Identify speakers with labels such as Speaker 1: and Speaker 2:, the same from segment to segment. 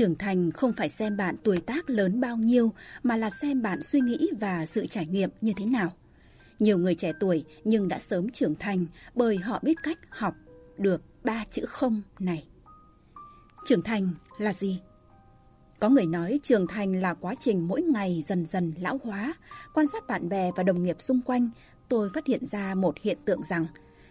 Speaker 1: Trưởng thành không phải xem bạn tuổi tác lớn bao nhiêu mà là xem bạn suy nghĩ và sự trải nghiệm như thế nào. Nhiều người trẻ tuổi nhưng đã sớm trưởng thành bởi họ biết cách học được ba chữ không này. Trưởng thành là gì? Có người nói trưởng thành là quá trình mỗi ngày dần dần lão hóa. Quan sát bạn bè và đồng nghiệp xung quanh, tôi phát hiện ra một hiện tượng rằng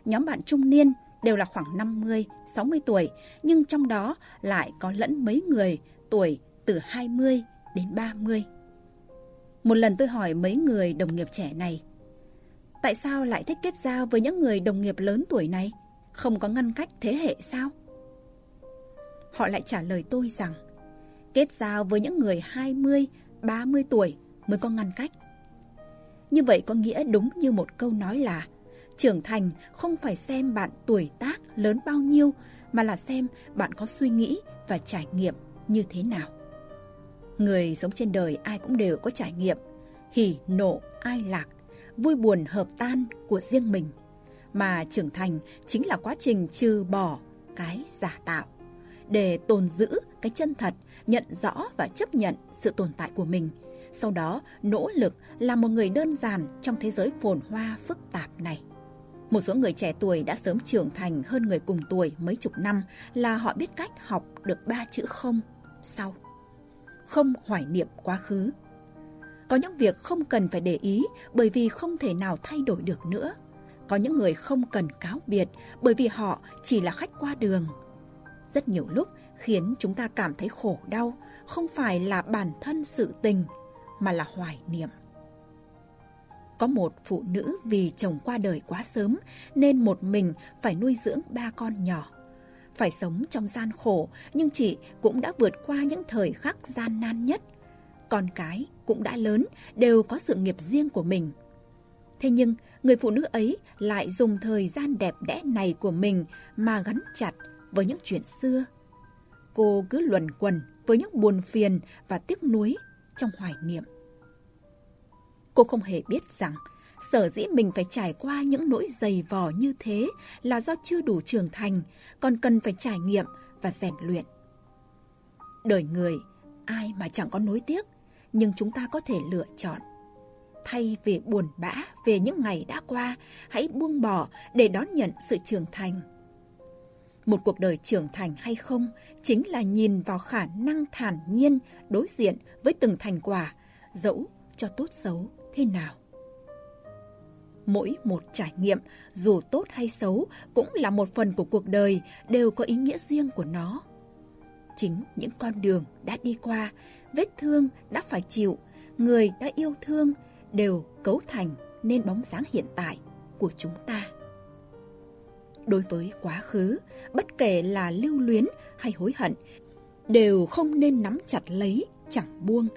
Speaker 1: nhóm bạn trung niên đều là khoảng 50, 60 tuổi, nhưng trong đó lại có lẫn mấy người tuổi từ 20 đến 30. Một lần tôi hỏi mấy người đồng nghiệp trẻ này, tại sao lại thích kết giao với những người đồng nghiệp lớn tuổi này? Không có ngăn cách thế hệ sao? Họ lại trả lời tôi rằng, kết giao với những người 20, 30 tuổi mới có ngăn cách. Như vậy có nghĩa đúng như một câu nói là trưởng thành không phải xem bạn tuổi tác lớn bao nhiêu mà là xem bạn có suy nghĩ và trải nghiệm như thế nào. Người sống trên đời ai cũng đều có trải nghiệm, hỉ nộ ai lạc, vui buồn hợp tan của riêng mình. Mà trưởng thành chính là quá trình trừ bỏ cái giả tạo để tồn giữ cái chân thật, nhận rõ và chấp nhận sự tồn tại của mình. Sau đó nỗ lực làm một người đơn giản trong thế giới phồn hoa phức tạp này. Một số người trẻ tuổi đã sớm trưởng thành hơn người cùng tuổi mấy chục năm là họ biết cách học được ba chữ không sau. Không hoài niệm quá khứ. Có những việc không cần phải để ý bởi vì không thể nào thay đổi được nữa. Có những người không cần cáo biệt bởi vì họ chỉ là khách qua đường. Rất nhiều lúc khiến chúng ta cảm thấy khổ đau không phải là bản thân sự tình, mà là hoài niệm. Có một phụ nữ vì chồng qua đời quá sớm nên một mình phải nuôi dưỡng ba con nhỏ. Phải sống trong gian khổ nhưng chị cũng đã vượt qua những thời khắc gian nan nhất. Con cái cũng đã lớn, đều có sự nghiệp riêng của mình. Thế nhưng người phụ nữ ấy lại dùng thời gian đẹp đẽ này của mình mà gắn chặt với những chuyện xưa. Cô cứ luẩn quẩn với những buồn phiền và tiếc nuối trong hoài niệm. Cô không hề biết rằng sở dĩ mình phải trải qua những nỗi dày vò như thế là do chưa đủ trưởng thành, còn cần phải trải nghiệm và rèn luyện. Đời người, ai mà chẳng có nối tiếc, nhưng chúng ta có thể lựa chọn. Thay vì buồn bã về những ngày đã qua, hãy buông bỏ để đón nhận sự trưởng thành. Một cuộc đời trưởng thành hay không chính là nhìn vào khả năng thản nhiên đối diện với từng thành quả, dẫu cho tốt xấu thế nào. Mỗi một trải nghiệm, dù tốt hay xấu, cũng là một phần của cuộc đời, đều có ý nghĩa riêng của nó. Chính những con đường đã đi qua, vết thương đã phải chịu, người đã yêu thương, đều cấu thành nên bóng dáng hiện tại của chúng ta. Đối với quá khứ, bất kể là lưu luyến hay hối hận, đều không nên nắm chặt lấy, chẳng buông.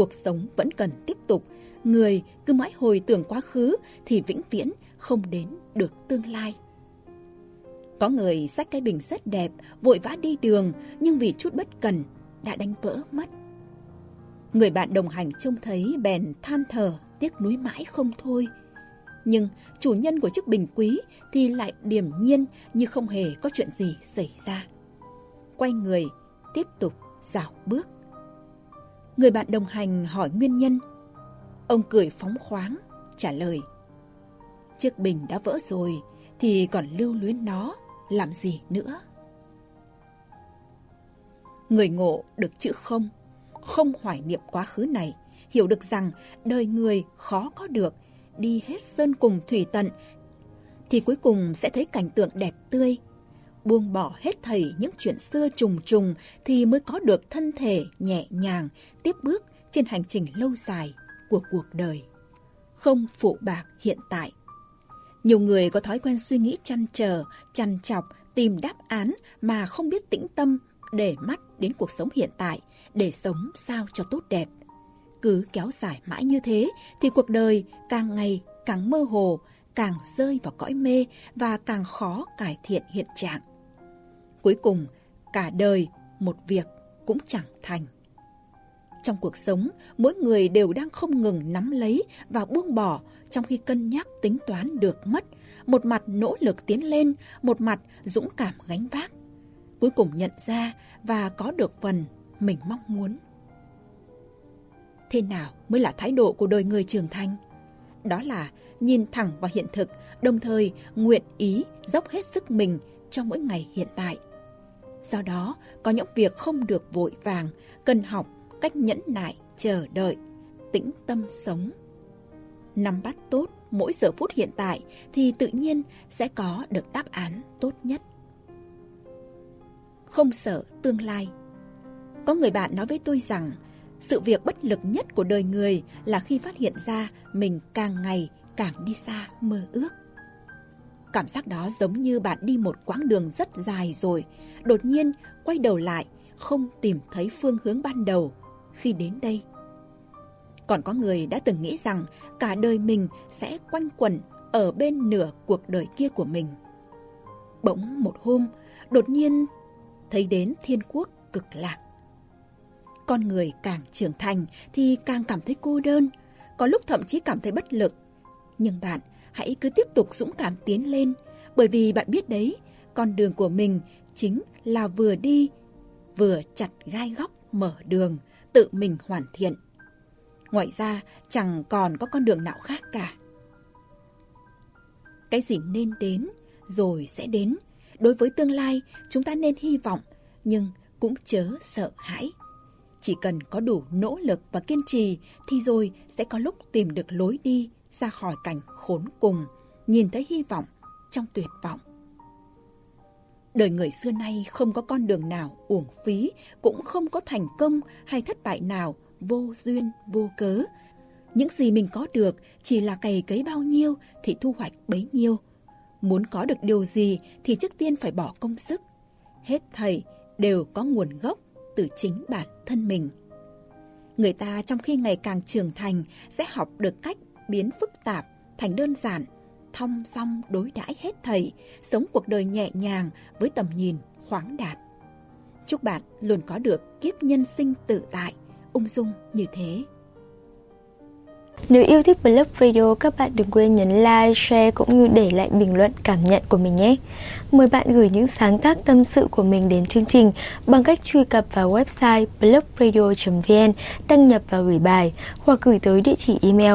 Speaker 1: Cuộc sống vẫn cần tiếp tục, người cứ mãi hồi tưởng quá khứ thì vĩnh viễn không đến được tương lai. Có người xách cái bình rất đẹp, vội vã đi đường, nhưng vì chút bất cần đã đánh vỡ mất. Người bạn đồng hành trông thấy bèn than thở, tiếc nuối mãi không thôi. Nhưng chủ nhân của chiếc bình quý thì lại điềm nhiên như không hề có chuyện gì xảy ra. Quay người, tiếp tục dạo bước. Người bạn đồng hành hỏi nguyên nhân Ông cười phóng khoáng, trả lời. Chiếc bình đã vỡ rồi, thì còn lưu luyến nó, làm gì nữa? Người ngộ được chữ không, không hoài niệm quá khứ này, hiểu được rằng đời người khó có được, đi hết sơn cùng thủy tận, thì cuối cùng sẽ thấy cảnh tượng đẹp tươi. Buông bỏ hết thảy những chuyện xưa trùng trùng thì mới có được thân thể nhẹ nhàng tiếp bước trên hành trình lâu dài của cuộc đời, không phụ bạc hiện tại. Nhiều người có thói quen suy nghĩ chăn trở, chăn chọc, tìm đáp án mà không biết tĩnh tâm để mắt đến cuộc sống hiện tại, để sống sao cho tốt đẹp. Cứ kéo dài mãi như thế thì cuộc đời càng ngày càng mơ hồ, càng rơi vào cõi mê và càng khó cải thiện hiện trạng. Cuối cùng, cả đời một việc cũng chẳng thành. Trong cuộc sống, mỗi người đều đang không ngừng nắm lấy và buông bỏ trong khi cân nhắc tính toán được mất, một mặt nỗ lực tiến lên, một mặt dũng cảm gánh vác. Cuối cùng nhận ra và có được phần mình mong muốn. Thế nào mới là thái độ của đời người trưởng thành? Đó là nhìn thẳng vào hiện thực, đồng thời nguyện ý dốc hết sức mình trong mỗi ngày hiện tại. Do đó, có những việc không được vội vàng, cần học cách nhẫn nại, chờ đợi, tĩnh tâm sống. Nắm bắt tốt mỗi giờ phút hiện tại thì tự nhiên sẽ có được đáp án tốt nhất. Không sợ tương lai. Có người bạn nói với tôi rằng sự việc bất lực nhất của đời người là khi phát hiện ra mình càng ngày càng đi xa mơ ước. Cảm giác đó giống như bạn đi một quãng đường rất dài rồi, đột nhiên quay đầu lại, không tìm thấy phương hướng ban đầu khi đến đây. Còn có người đã từng nghĩ rằng cả đời mình sẽ quanh quẩn ở bên nửa cuộc đời kia của mình. Bỗng một hôm, đột nhiên thấy đến thiên quốc cực lạc. Con người càng trưởng thành thì càng cảm thấy cô đơn, có lúc thậm chí cảm thấy bất lực. Nhưng bạn hãy cứ tiếp tục dũng cảm tiến lên, bởi vì bạn biết đấy, con đường của mình chính là vừa đi, vừa chặt gai góc mở đường, tự mình hoàn thiện. Ngoài ra, chẳng còn có con đường nào khác cả. Cái gì nên đến, rồi sẽ đến. Đối với tương lai, chúng ta nên hy vọng, nhưng cũng chớ sợ hãi. Chỉ cần có đủ nỗ lực và kiên trì thì rồi sẽ có lúc tìm được lối đi ra khỏi cảnh khốn cùng, nhìn thấy hy vọng trong tuyệt vọng. Đời người xưa nay không có con đường nào uổng phí, cũng không có thành công hay thất bại nào vô duyên, vô cớ. Những gì mình có được chỉ là cày cấy bao nhiêu thì thu hoạch bấy nhiêu. Muốn có được điều gì thì trước tiên phải bỏ công sức. Hết thầy đều có nguồn gốc từ chính bản thân mình. Người ta trong khi ngày càng trưởng thành sẽ học được cách biến phức tạp thành đơn giản, thong song đối đãi hết thầy, sống cuộc đời nhẹ nhàng với tầm nhìn khoáng đạt. Chúc bạn luôn có được kiếp nhân sinh tự tại, ung dung như thế.
Speaker 2: Nếu yêu thích Blog Radio, các bạn đừng quên nhấn like, share cũng như để lại bình luận cảm nhận của mình nhé. Mời bạn gửi những sáng tác tâm sự của mình đến chương trình bằng cách truy cập vào website blogradio.vn, đăng nhập và gửi bài hoặc gửi tới địa chỉ email